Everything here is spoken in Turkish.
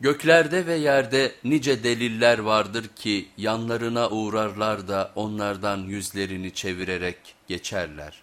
Göklerde ve yerde nice deliller vardır ki yanlarına uğrarlar da onlardan yüzlerini çevirerek geçerler.